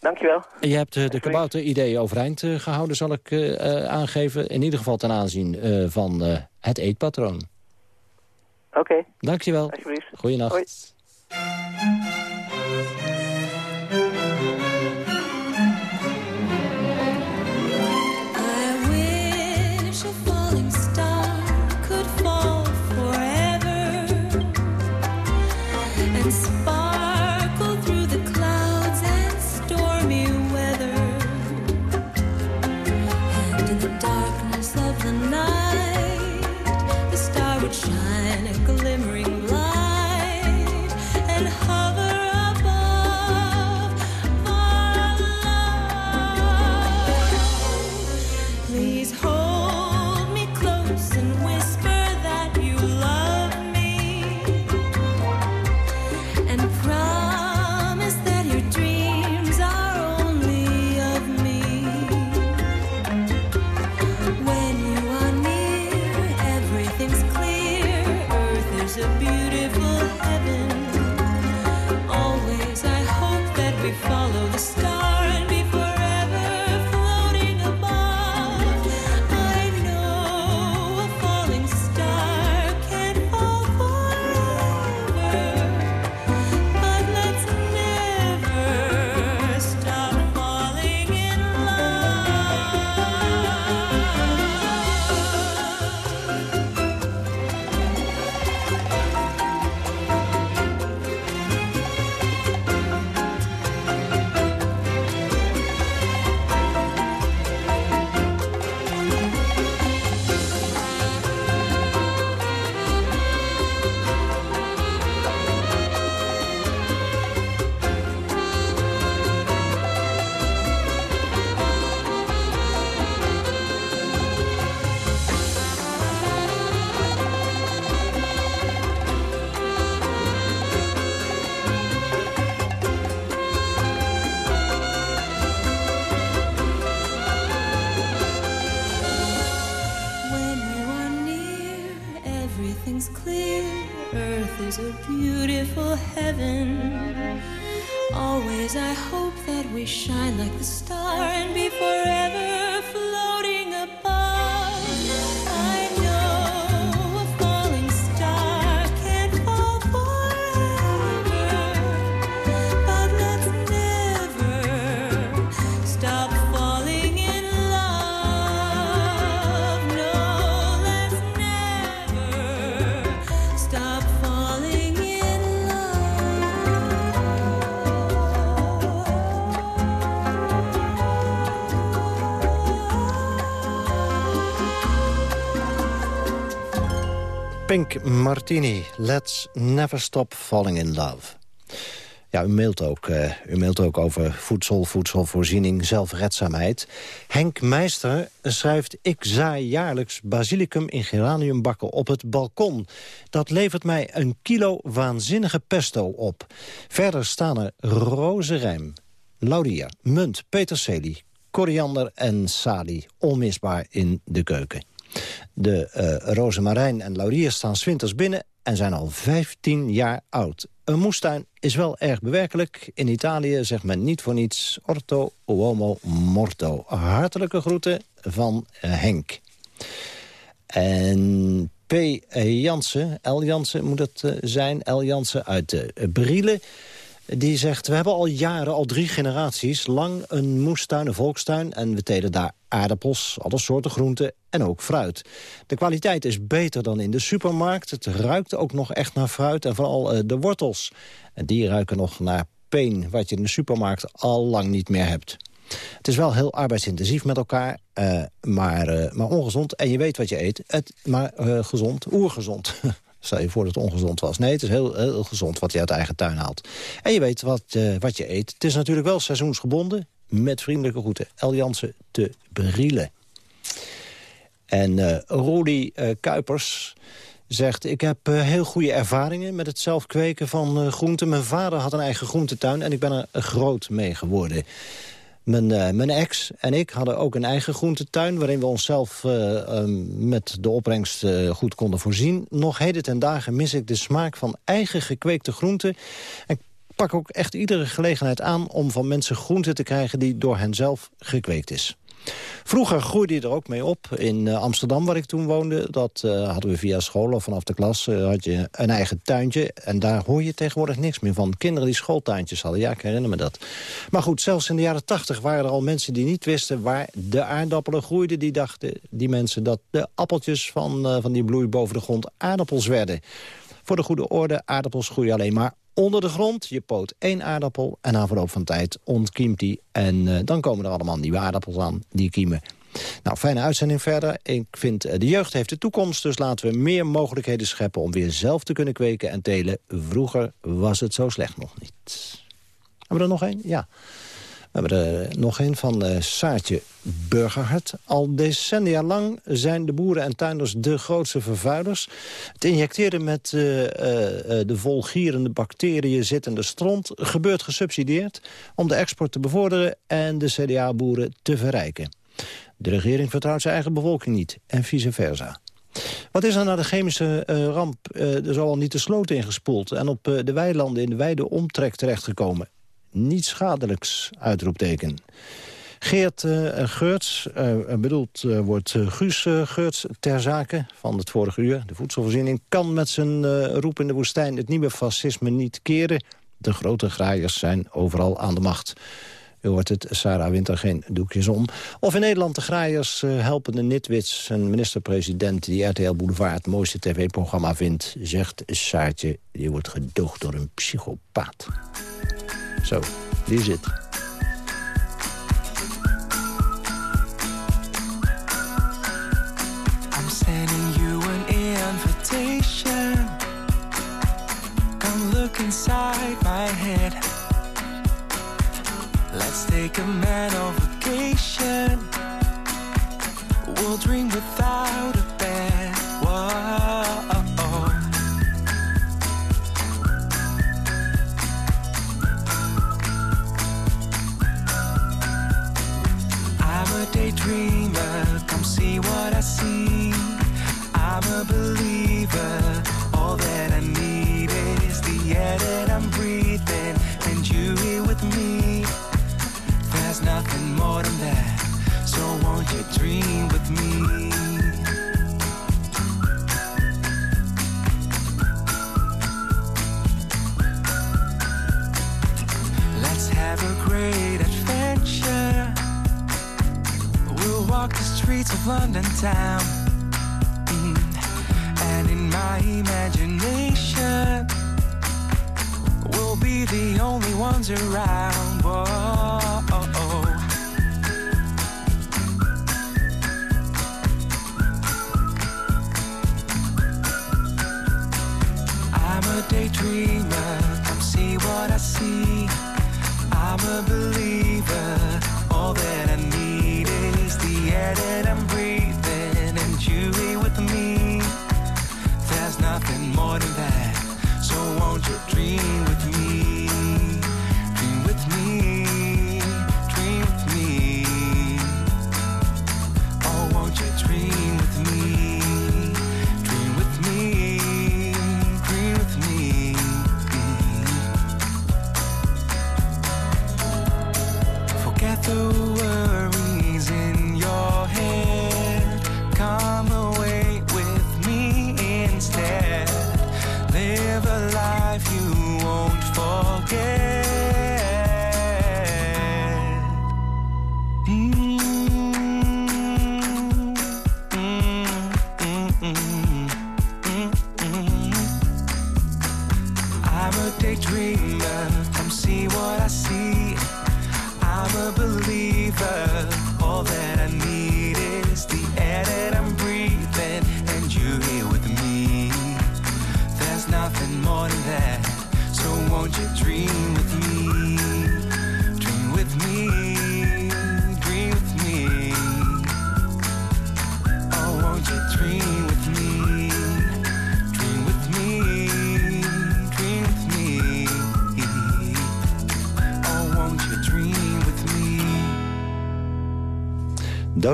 Dankjewel.
Je hebt de kabouter-ideeën overeind eh, gehouden, zal ik aangeven. In ieder geval ten aanzien van het eetpatroon.
Oké,
Dankjewel.
alsjeblieft.
Goeienacht.
Hoi.
Pink Martini, Let's Never Stop Falling in Love. Ja, u mailt ook, eh, u mailt ook over voedsel, voedselvoorziening, zelfredzaamheid. Henk Meister schrijft... Ik zaai jaarlijks basilicum in geraniumbakken op het balkon. Dat levert mij een kilo waanzinnige pesto op. Verder staan er rozenrijm, laurier, munt, peterselie... koriander en salie, onmisbaar in de keuken. De eh rozemarijn en laurier staan 's winters binnen en zijn al 15 jaar oud. Een moestuin is wel erg bewerkelijk. In Italië zegt men niet voor niets orto uomo morto. Hartelijke groeten van eh, Henk. En P. Jansen, L. Jansen moet het eh, zijn, L. Jansen uit Brielen... Die zegt, we hebben al jaren, al drie generaties lang een moestuin, een volkstuin. En we telen daar aardappels, alle soorten groenten en ook fruit. De kwaliteit is beter dan in de supermarkt. Het ruikt ook nog echt naar fruit en vooral eh, de wortels. En die ruiken nog naar peen... wat je in de supermarkt al lang niet meer hebt. Het is wel heel arbeidsintensief met elkaar, eh, maar, eh, maar ongezond. En je weet wat je eet, het, maar gezond, oergezond. Stel je voor dat het ongezond was. Nee, het is heel, heel gezond wat je uit eigen tuin haalt. En je weet wat, wat je eet. Het is natuurlijk wel seizoensgebonden. Met vriendelijke groeten. El te Brielen. En eh Rudy eh, Kuipers zegt... ik heb eh, heel goede ervaringen met het zelf kweken van groenten. Mijn vader had een eigen groentetuin en ik ben er groot mee geworden. Mijn, mijn ex en ik hadden ook een eigen groentetuin... waarin we onszelf eh, ehm, met de opbrengst goed konden voorzien. Nog heden ten dagen mis ik de smaak van eigen gekweekte groenten. En pak ook echt iedere gelegenheid aan... om van mensen groenten te krijgen die door hen zelf gekweekt is. Vroeger groeide je er ook mee op. In eh, Amsterdam, waar ik toen woonde, dat eh, hadden we via school of vanaf de klas... eh, had je een eigen tuintje. En daar hoor je tegenwoordig niks meer van. Kinderen die schooltuintjes hadden, ja, ik herinner me dat. Maar goed, zelfs in de jaren tachtig waren er al mensen die niet wisten... waar de aardappelen groeiden. Die dachten, die mensen, dat de appeltjes van, van die bloei boven de grond aardappels werden. Voor de goede orde, aardappels groeien alleen maar onder de grond. Je poot één aardappel en na verloop van tijd ontkiemt die. En eh, dan komen er allemaal nieuwe aardappels aan, die kiemen. Nou, fijne uitzending verder. Ik vind eh, de jeugd heeft de toekomst, dus laten we meer mogelijkheden scheppen... om weer zelf te kunnen kweken en telen. Vroeger was het zo slecht nog niet. Hebben we er nog één? Ja. We hebben er nog een van eh, Saartje Burgerhart. Al decennia lang zijn de boeren en tuinders de grootste vervuilers. Het injecteren met eh, eh, eh, de volgierende bacteriën zittende stront... gebeurt gesubsidieerd om de export te bevorderen... en de CDA-boeren te verrijken. De regering vertrouwt zijn eigen bevolking niet en vice versa. Wat is er na de chemische eh, ramp eh, er zo al niet de sloot ingespoeld... en op eh, de weilanden in de wijde omtrek terechtgekomen? Niets schadelijks, uitroepteken. Geert eh, Geurts, eh, bedoeld eh, wordt eh, Guus eh, Geurts ter zake van het vorige uur. De voedselvoorziening kan met zijn eh, roep in de woestijn het nieuwe fascisme niet keren. De grote graaiers zijn overal aan de macht. U hoort het, Sarah Winter geen doekjes om. Of in Nederland de graaiers eh, helpen de nitwits... een minister-president die RTL Boulevard het mooiste tv-programma vindt... zegt Saartje, die wordt gedoogd door een psychopaat. Zo, die zit.
I'm sending you an invitation. Come look inside my head. Let's take a mental vacation. London town. Mm. And in my imagination, we'll be the only ones around. Whoa. I'm a daydreamer. Come see what I see. I'm a believer.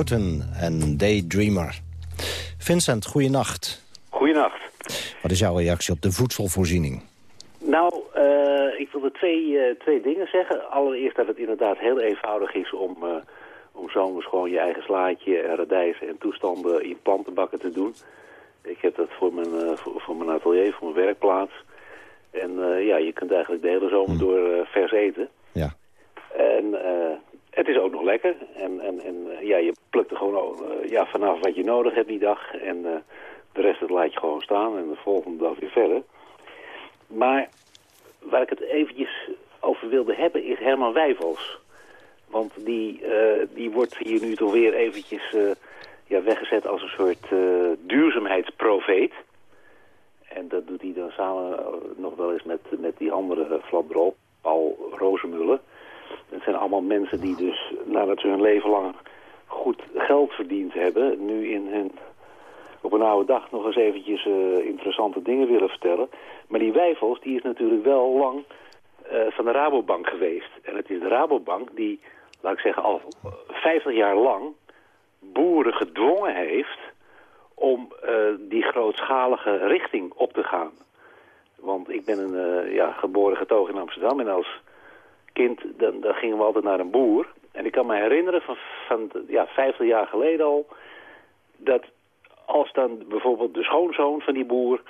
Doten en Daydreamer. Vincent, goeienacht.
Goeienacht.
Wat is jouw reactie op de voedselvoorziening?
Nou, eh, ik wilde twee, eh, twee dingen zeggen. Allereerst dat het inderdaad heel eenvoudig is om, eh om zomers gewoon je eigen slaatje en radijzen en toestanden in plantenbakken te doen. Ik heb dat voor mijn, voor, voor mijn atelier, voor mijn werkplaats. En ja, je kunt eigenlijk de hele zomer door eh, vers eten.
Ja.
En eh, het is ook nog lekker. En, en, en eh, ja, je plukt er gewoon eh, ja, vanaf wat je nodig hebt die dag. En eh, de rest laat je gewoon staan en de volgende dag weer verder. Maar waar ik het eventjes over wilde hebben is Herman Wijfels. Want die, die wordt hier nu toch weer eventjes ja, weggezet als een soort duurzaamheidsprofeet. En dat doet hij dan samen nog wel eens met, met die andere flapdrol, Paul Rozemuller. Het zijn allemaal mensen die dus, nadat ze hun leven lang goed geld verdiend hebben... nu in hun, op een oude dag nog eens eventjes eh, interessante dingen willen vertellen. Maar die Wijfels, die is natuurlijk wel lang eh, van de Rabobank geweest. En het is de Rabobank die, laat ik zeggen, al 50 jaar lang boeren gedwongen heeft om eh, die grootschalige richting op te gaan. Want ik ben een eh, ja, geboren getogen in Amsterdam en als kind dan, dan gingen we altijd naar een boer. En ik kan me herinneren van, van ja, 50 jaar geleden al... dat als dan bijvoorbeeld de schoonzoon van die boer...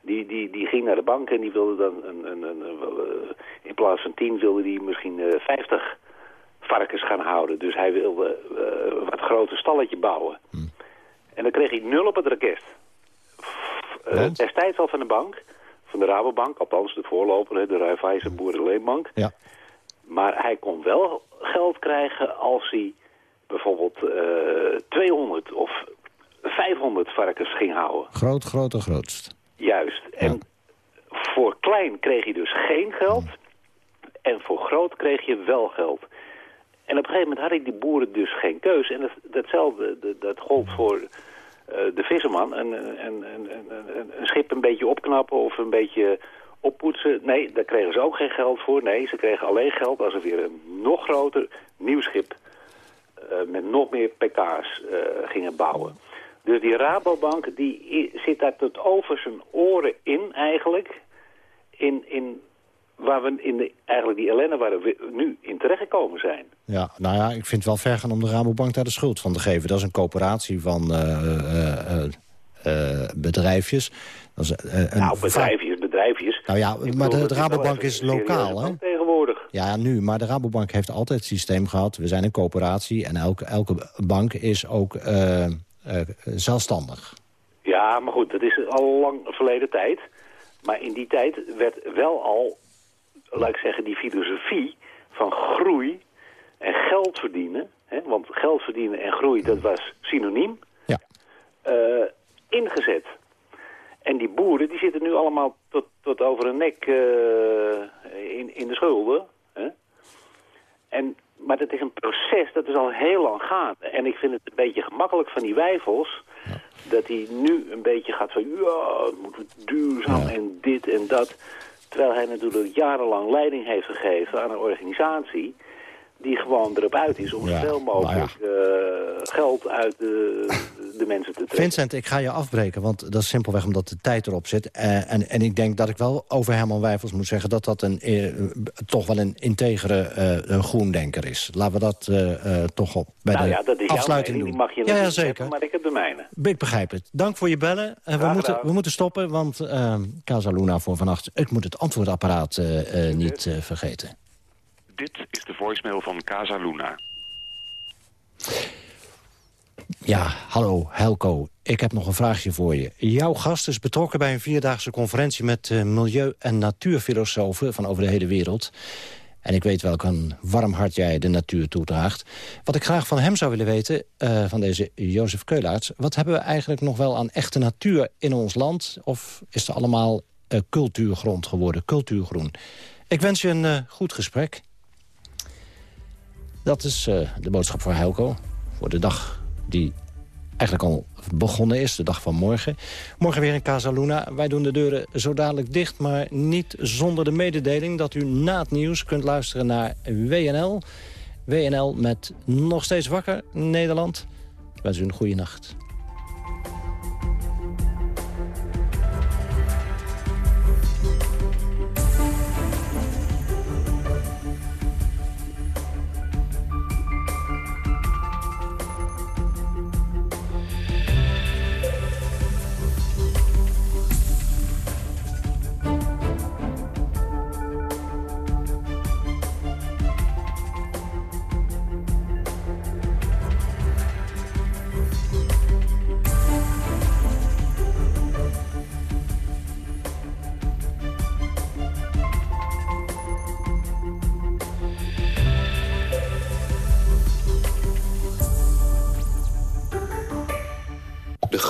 die, die, die ging naar de bank en die wilde dan... Een, een, een, een- in plaats van 10 wilde die misschien eh 50 varkens gaan houden. Dus hij wilde eh, een wat groter stalletje bouwen. En dan kreeg hij nul op het rekest. Eh, destijds al van de bank, van de Rabobank, althans de voorloper, de Raiffeisen Boerenleenbank.
Ja.
Maar hij kon wel geld krijgen als hij bijvoorbeeld eh 200 of 500 varkens ging houden.
Groot, groot en grootst.
Juist. En voor klein kreeg je dus geen geld. En voor groot kreeg je wel geld. En op een gegeven moment hadden die boeren dus geen keus. En dat, datzelfde, dat, dat gold voor eh, de visserman. Een- een schip een beetje opknappen of een beetje oppoetsen. Nee, daar kregen ze ook geen geld voor. Nee, ze kregen alleen geld als er weer een nog groter nieuw schip eh, met nog meer pk's eh, gingen bouwen. Dus die Rabobank die zit daar tot over zijn oren in eigenlijk. In, in, waar we in de, eigenlijk die ellende waar we nu in terechtgekomen zijn.
Ja, nou ja, ik vind het wel ver gaan om de Rabobank daar de schuld van te geven. Dat is een coöperatie van eh, bedrijfjes. Dat is, een
nou, bedrijfjes, bedrijfjes.
Nou ja, maar de, Rabobank is lokaal, hè?
Tegenwoordig.
Ja, nu, maar de Rabobank heeft altijd het systeem gehad. We zijn een coöperatie en elke, elke bank is ook eh, eh, zelfstandig.
Ja, maar goed, dat is al lang verleden tijd. Maar in die tijd werd wel al, laat ik zeggen, die filosofie van groei en geld verdienen. Hè, want geld verdienen en groei, dat was synoniem.
Ja.
eh, ingezet. En die boeren, die zitten nu allemaal tot, tot over hun nek eh, in, in de schulden. Hè? En, maar dat is een proces, dat is al heel lang gaande. En ik vind het een beetje gemakkelijk van die wijfels... dat hij nu een beetje gaat van... ja, het moet duurzaam en dit en dat. Terwijl hij natuurlijk jarenlang leiding heeft gegeven aan een organisatie... die gewoon erop uit is om
Ja,
zoveel mogelijk eh, geld uit de, de mensen te trekken.
Vincent, ik ga je afbreken, want dat is simpelweg omdat de tijd erop zit. Eh, en, en ik denk dat ik wel over Herman Wijfels moet zeggen... dat dat een, eh, toch wel een integere een groendenker is. Laten we dat toch op bij
nou
de
ja, dat is jouw
afsluiting
mening,
doen.
die mag je
ja, ja,
natuurlijk
zeker.
hebben, maar ik heb de mijne.
Ik begrijp het. Dank voor je bellen. En we,
Graag
moeten, we moeten stoppen, want eh Casa Luna voor vannacht... ik moet het antwoordapparaat niet vergeten.
Dit is de voicemail van Casa Luna.
Ja, hallo Helco. Ik heb nog een vraagje voor je. Jouw gast is betrokken bij een vierdaagse conferentie... met eh, milieu- en natuurfilosofen van over de hele wereld. En ik weet welk een warm hart jij de natuur toedraagt. Wat ik graag van hem zou willen weten, eh, van deze Jozef Keulaerts... wat hebben we eigenlijk nog wel aan echte natuur in ons land? Of is het allemaal eh, cultuurgrond geworden, cultuurgroen? Ik wens je een goed gesprek. Dat is eh, de boodschap voor Helco. Voor de dag die eigenlijk al begonnen is, de dag van morgen. Morgen weer in Casa Luna. Wij doen de deuren zo dadelijk dicht, maar niet zonder de mededeling... dat u na het nieuws kunt luisteren naar WNL. WNL met Nog Steeds Wakker Nederland. Ik wens u een goede nacht.